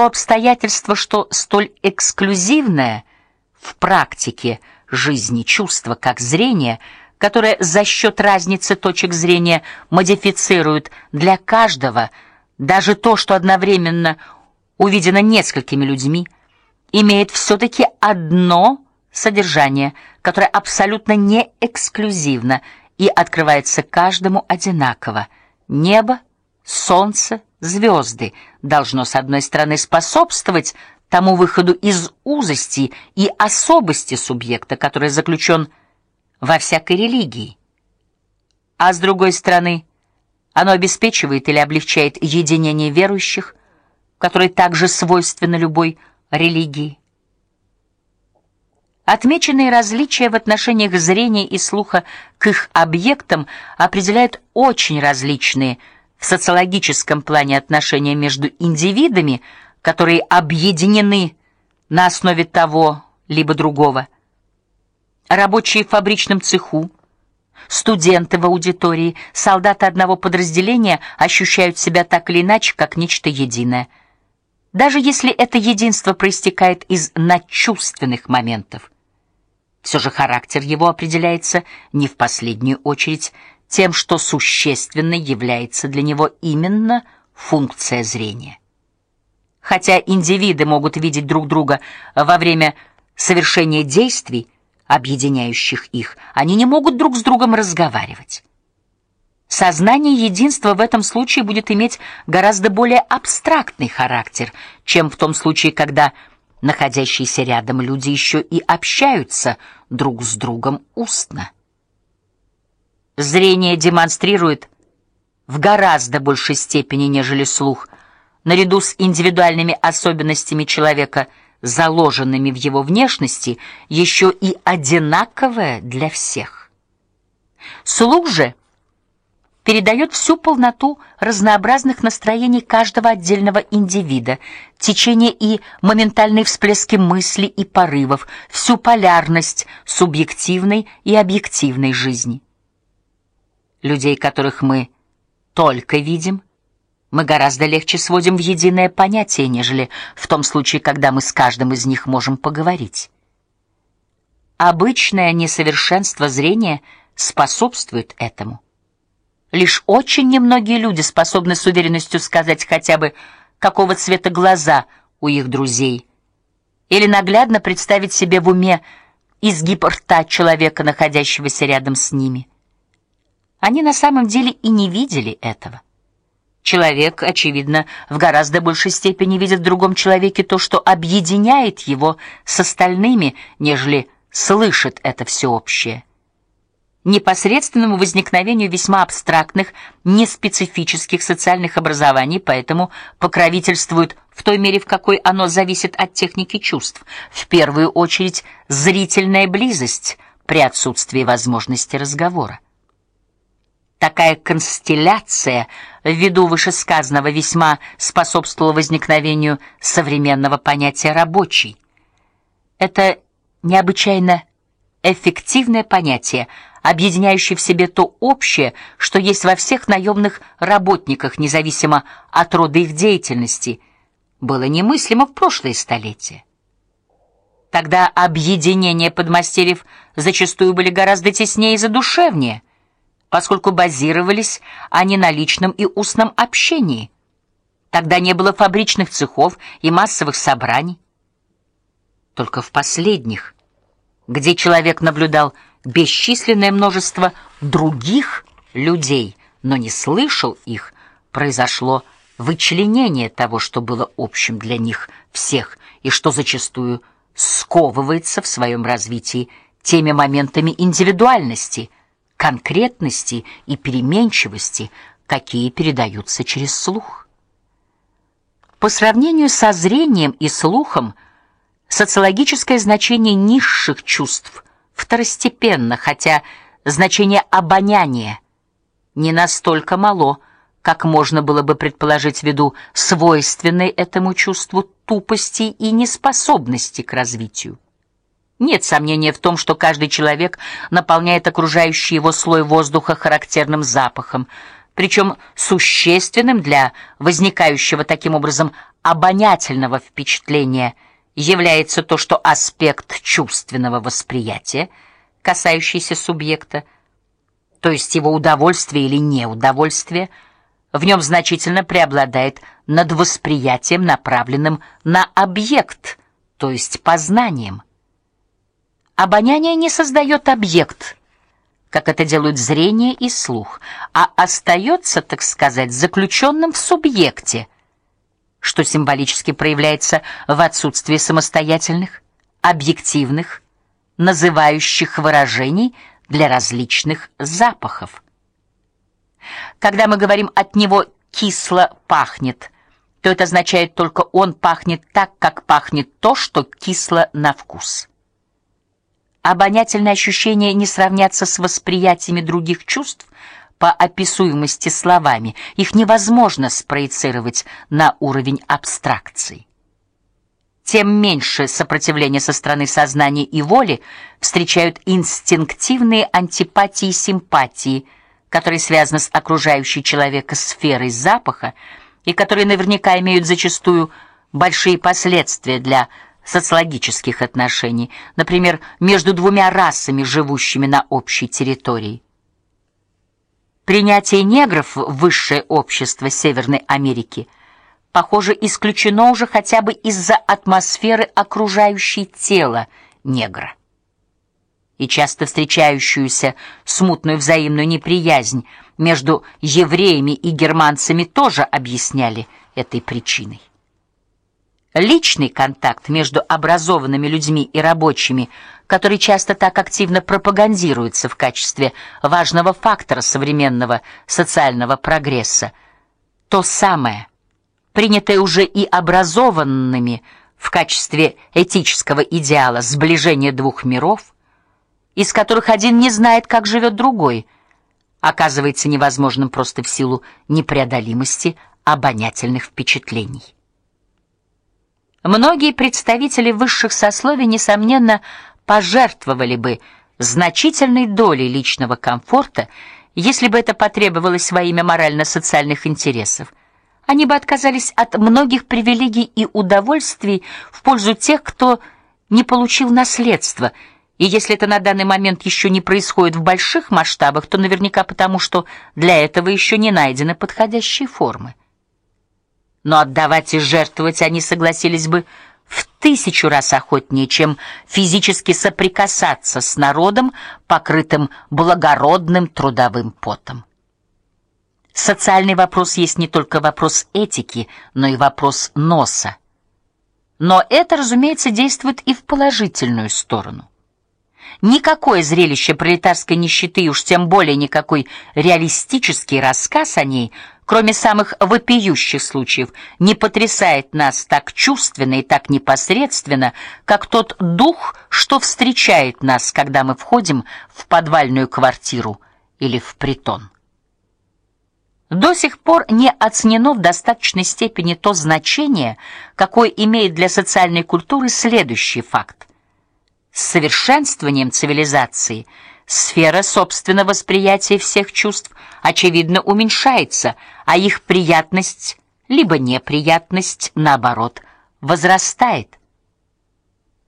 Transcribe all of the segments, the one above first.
то обстоятельство, что столь эксклюзивное в практике жизни чувство, как зрение, которое за счет разницы точек зрения модифицирует для каждого даже то, что одновременно увидено несколькими людьми, имеет все таки одно содержание, которое абсолютно не эксклюзивно и открывается каждому одинаково. Небо, солнце, звезды должно с одной стороны способствовать тому выходу из узости и особости субъекта, который заключен во всякой религии. А с другой стороны, оно обеспечивает или облегчает единение верующих, которое также свойственно любой религии. Отмеченные различия в отношениях зрения и слуха к их объектам определяют очень различные в социологическом плане отношения между индивидами, которые объединены на основе того либо другого. Рабочие в фабричном цеху, студенты в аудитории, солдаты одного подразделения ощущают себя так или иначе, как нечто единое. Даже если это единство проистекает из надчувственных моментов. Все же характер его определяется не в последнюю очередь тем, что существенной является для него именно функция зрения. Хотя индивиды могут видеть друг друга во время совершения действий, объединяющих их, они не могут друг с другом разговаривать. Сознание единства в этом случае будет иметь гораздо более абстрактный характер, чем в том случае, когда находящиеся рядом люди еще и общаются друг с другом устно. Зрение демонстрирует в гораздо большей степени, нежели слух, наряду с индивидуальными особенностями человека, заложенными в его внешности, еще и одинаковое для всех. Слух же передает всю полноту разнообразных настроений каждого отдельного индивида, течение и моментальные всплески мысли и порывов, всю полярность субъективной и объективной жизни. Людей, которых мы только видим, мы гораздо легче сводим в единое понятие, нежели в том случае, когда мы с каждым из них можем поговорить. Обычное несовершенство зрения способствует этому. Лишь очень немногие люди способны с уверенностью сказать хотя бы, какого цвета глаза у их друзей, или наглядно представить себе в уме изгиб рта человека, находящегося рядом с ними. Они на самом деле и не видели этого. Человек, очевидно, в гораздо большей степени видит в другом человеке то, что объединяет его с остальными, нежели слышит это всеобщее непосредственному возникновению весьма абстрактных, неспецифических социальных образований, поэтому покровительствуют в той мере, в какой оно зависит от техники чувств. В первую очередь, зрительная близость при отсутствии возможности разговора. Такая констелляция ввиду вышесказанного весьма способствовала возникновению современного понятия рабочий. Это необычайно эффективное понятие – объединяющий в себе то общее, что есть во всех наемных работниках, независимо от рода их деятельности, было немыслимо в прошлые столетия. Тогда объединения подмастерьев зачастую были гораздо теснее и задушевнее, поскольку базировались они на личном и устном общении. Тогда не было фабричных цехов и массовых собраний. Только в последних, где человек наблюдал бесчисленное множество других людей, но не слышал их, произошло вычленение того, что было общим для них всех и что зачастую сковывается в своем развитии теми моментами индивидуальности, конкретности и переменчивости, какие передаются через слух. По сравнению со зрением и слухом, социологическое значение низших чувств – второстепенно, хотя значение обоняния не настолько мало, как можно было бы предположить ввиду свойственной этому чувству тупости и неспособности к развитию. Нет сомнения в том, что каждый человек наполняет окружающий его слой воздуха характерным запахом, причем существенным для возникающего таким образом обонятельного впечатления является то, что аспект чувственного восприятия, касающийся субъекта, то есть его удовольствие или неудовольствие, в нем значительно преобладает над восприятием, направленным на объект, то есть познанием. Обоняние не создает объект, как это делают зрение и слух, а остается, так сказать, заключенным в субъекте, что символически проявляется в отсутствии самостоятельных, объективных, называющих выражений для различных запахов. Когда мы говорим от него кисло пахнет, то это означает только он пахнет так, как пахнет то, что кисло на вкус. Обонятельные ощущения не сравнятся с восприятиями других чувств по описуемости словами. Их невозможно спроецировать на уровень абстракции. Тем меньше сопротивления со стороны сознания и воли встречают инстинктивные антипатии и симпатии, которые связаны с окружающей человека сферой запаха и которые наверняка имеют зачастую большие последствия для социологических отношений, например, между двумя расами, живущими на общей территории. Принятие негров в высшее общество Северной Америки, похоже, исключено уже хотя бы из-за атмосферы окружающей тело негра. И часто встречающуюся смутную взаимную неприязнь между евреями и германцами тоже объясняли этой причиной. Личный контакт между образованными людьми и рабочими, который часто так активно пропагандируется в качестве важного фактора современного социального прогресса, то самое, принятое уже и образованными в качестве этического идеала сближения двух миров, из которых один не знает, как живет другой, оказывается невозможным просто в силу непреодолимости обонятельных впечатлений. Многие представители высших сословий несомненно пожертвовали бы значительной долей личного комфорта, если бы это потребовалось во имя морально-социальных интересов. Они бы отказались от многих привилегий и удовольствий в пользу тех, кто не получил наследство. И если это на данный момент еще не происходит в больших масштабах, то наверняка потому, что для этого еще не найдены подходящие формы но отдавать и жертвовать они согласились бы в тысячу раз охотнее, чем физически соприкасаться с народом, покрытым благородным трудовым потом. Социальный вопрос есть не только вопрос этики, но и вопрос носа. Но это, разумеется, действует и в положительную сторону. Никакое зрелище пролетарской нищеты, уж тем более никакой реалистический рассказ о ней, кроме самых вопиющих случаев, не потрясает нас так чувственно и так непосредственно, как тот дух, что встречает нас, когда мы входим в подвальную квартиру или в притон. До сих пор не оценено в достаточной степени то значение, какое имеет для социальной культуры следующий факт с совершенствованием цивилизации сфера собственного восприятия всех чувств очевидно уменьшается, а их приятность либо неприятность наоборот возрастает.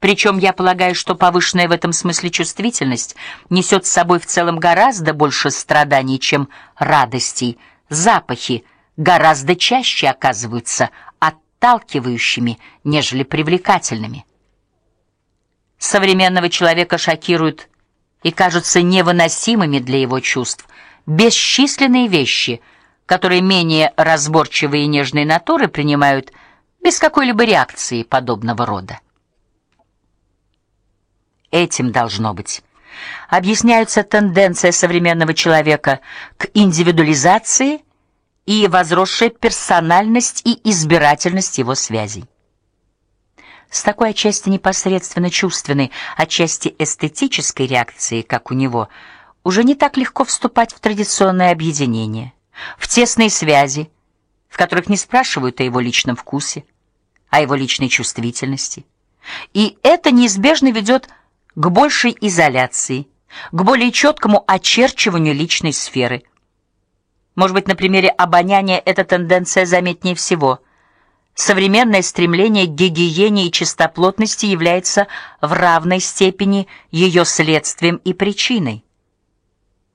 Причем я полагаю, что повышенная в этом смысле чувствительность несет с собой в целом гораздо больше страданий, чем радостей. Запахи гораздо чаще оказываются отталкивающими, нежели привлекательными современного человека шокируют и кажутся невыносимыми для его чувств бесчисленные вещи, которые менее разборчивые и нежные натуры принимают без какой-либо реакции подобного рода. Этим должно быть объясняется тенденция современного человека к индивидуализации и возросшая персональность и избирательность его связей с такой отчасти непосредственно чувственной, отчасти эстетической реакцией, как у него, уже не так легко вступать в традиционное объединение, в тесные связи, в которых не спрашивают о его личном вкусе, о его личной чувствительности. И это неизбежно ведет к большей изоляции, к более четкому очерчиванию личной сферы. Может быть, на примере обоняния эта тенденция заметнее всего – Современное стремление к гигиене и чистоплотности является в равной степени ее следствием и причиной.